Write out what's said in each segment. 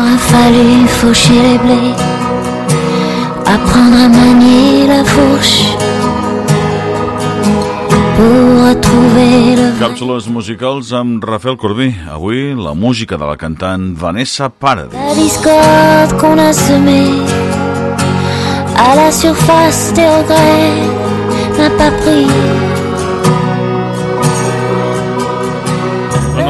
aura fallu faucher les blés, apprendre à manier la fourche Càpsules musicals amb Rafael Corbí. Avui la música de la cantant Vanessa Paradis. La discorde qu'on a semée à la surface des regrets n'a pas pris.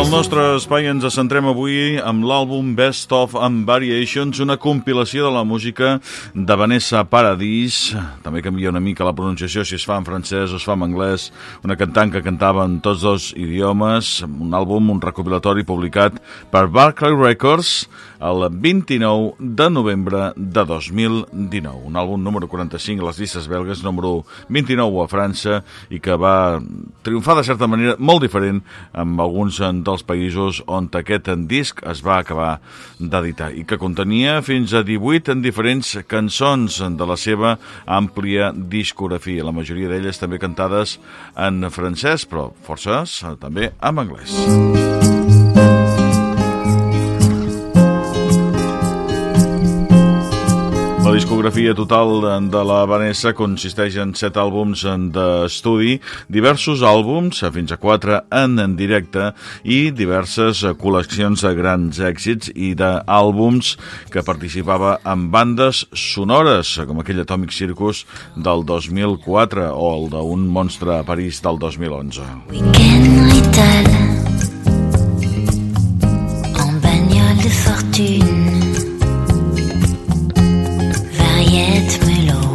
El nostre espai ens centrem avui amb l'àlbum Best of and Variations, una compilació de la música de Vanessa Paradis. També canvia una mica la pronunciació si es fa en francès o es fa en anglès. Una cantant que cantava en tots dos idiomes. Un àlbum, un recopilatori publicat per Barclay Records el 29 de novembre de 2019. Un àlbum número 45 a les llistes belgues, número 29 a França i que va triomfar de certa manera molt diferent amb alguns dels països on aquest disc es va acabar d'editar i que contenia fins a 18 en diferents cançons de la seva àmplia discografia, la majoria d'elles també cantades en francès, però forces també en anglès. La discografia total de la Vanessa consisteix en set àlbums d'estudi, diversos àlbums, fins a quatre en, en directe, i diverses col·leccions de grans èxits i d'àlbums que participava en bandes sonores, com aquell Atomic Circus del 2004 o el d'un monstre a París del 2011. Week-end Mélange.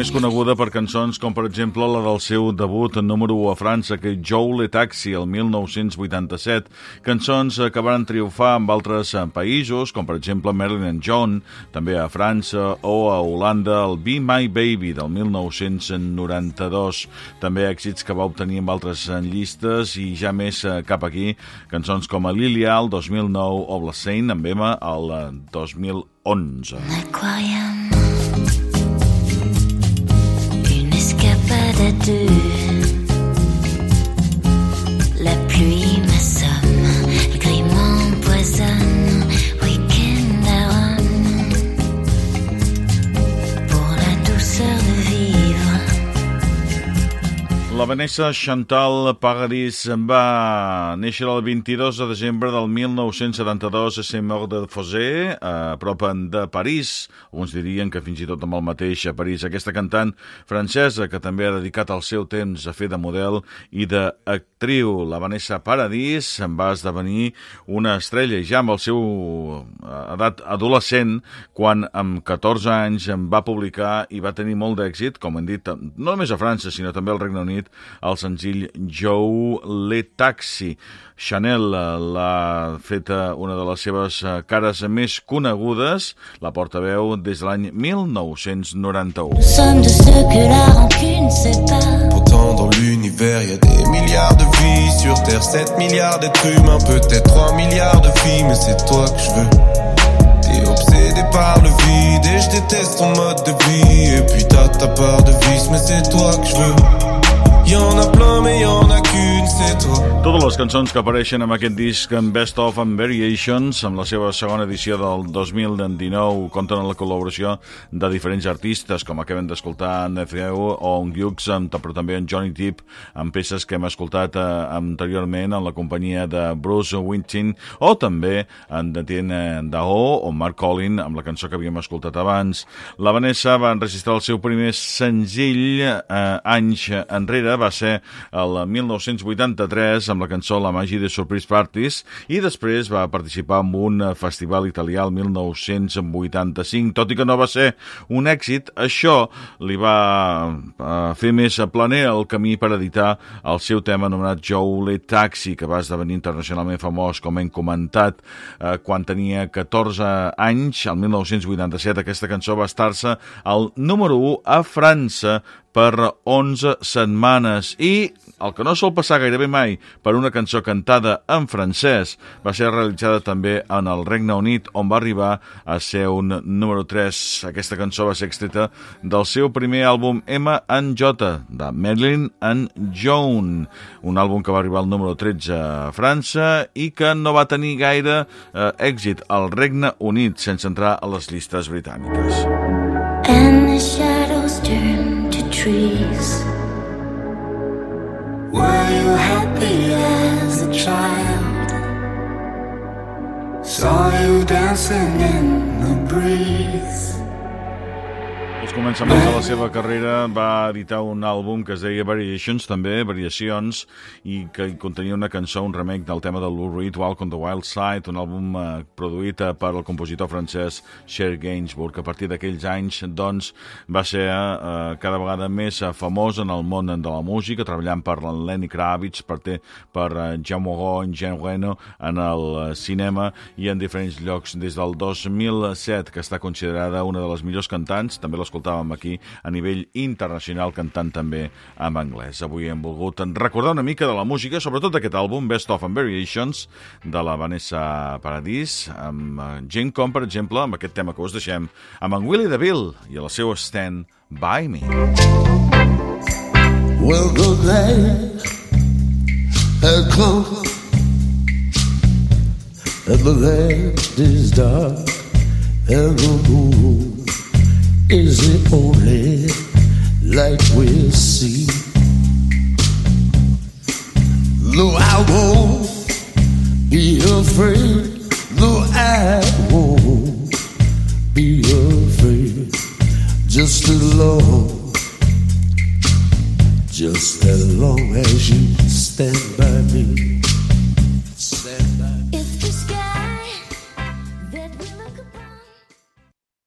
Més coneguda per cançons com, per exemple, la del seu debut en número 1 a França, que Joe Le Taxi, el 1987. Cançons eh, que van triomfar amb altres eh, països, com, per exemple, Marilyn and John, també a França, o a Holanda, el Be My Baby, del 1992. També èxits que va obtenir amb altres eh, llistes i ja més cap aquí, cançons com a Lilia, el 2009, o Blassane, amb Emma, el eh, 2011. aquarium. La Vanessa Chantal Pagadis va néixer el 22 de desembre del 1972 a Saint-Maur-de-Fosé, a prop de París. Alguns dirien que fins i tot amb el mateix a París. Aquesta cantant francesa que també ha dedicat el seu temps a fer de model i d'actriu. La Vanessa Paradis va esdevenir una estrella ja amb el seu edat adolescent quan amb 14 anys va publicar i va tenir molt d'èxit, com hem dit, no només a França, sinó també al Regne Unit, el senzill Joe Le Taxi. Chanel eh, l'ha fet eh, una de les seves eh, cares més conegudes, la portaveu des de l'any 1991. Nous sommes de ceux que la rancune sépare. Pourtant dans l'univers y a des milliards de vies Sur Terre 7 milliards d'êtres humains Peut-être 3 milliards de filles Mais c'est toi que je veux T'es obsédé par le vide Et je déteste ton mode de vie Et puis t'as ta part de vice Mais c'est toi que je veux Y'en a plein mais y'en a qu'une Totes les cançons que apareixen en aquest disc en Best of and Variations, amb la seva segona edició del 2019, compten amb la col·laboració de diferents artistes, com acabem d'escoltar en FEU o en Gyux, però també en Johnny Depp, amb peces que hem escoltat eh, anteriorment en la companyia de Bruce Wintin, o també en Datien Dao o Mark Collin, amb la cançó que havíem escoltat abans. La Vanessa va enregistrar el seu primer senzill eh, anys enrere, va ser el 1983 amb la cançó La màgia de Surprise Parties i després va participar en un festival italià el 1985. Tot i que no va ser un èxit, això li va eh, fer més planer el camí per editar el seu tema anomenat Joe Le Taxi, que va esdevenir internacionalment famós, com hem comentat, eh, quan tenia 14 anys, el 1987, aquesta cançó va estar-se al número 1 a França per 11 setmanes i el que no sol passar gairebé mai per una cançó cantada en francès va ser realitzada també en el Regne Unit on va arribar a ser un número 3. Aquesta cançó va ser extreta del seu primer àlbum M en J de Marilyn and Joan, un àlbum que va arribar al número 13 a França i que no va tenir gaire eh, èxit al Regne Unit sense entrar a les llistes britàniques. And the shadows turn trees Were you happy as a child? Saw you dancing in the breeze. Començaments de la seva carrera va editar un àlbum que es deia Variations, també, Variacions, i que contenia una cançó, un remake del tema de Lou Reed, Walk on the Wild Side, un àlbum eh, produït eh, per el compositor francès Cher Gainsbourg. A partir d'aquells anys, doncs, va ser eh, cada vegada més eh, famós en el món de la música, treballant per Lenny Kravitz, per, per eh, Jaume Gon, Jean Reno, en el cinema i en diferents llocs. Des del 2007, que està considerada una de les millors cantants, també l'escoltàvem aquí a nivell internacional cantant també en anglès. Avui hem volgut recordar una mica de la música, sobretot d'aquest àlbum Best of and Variations de la Vanessa Paradis, amb eh, gent com, per exemple, amb aquest tema que us deixem, amb en Willie DeVille i el seu Stand By Me. Well, the night has come, and the land is dark, and the moon is the only light we'll see. No, I won't be afraid. No, I won't be afraid. Just as long, just as long as you stand by me.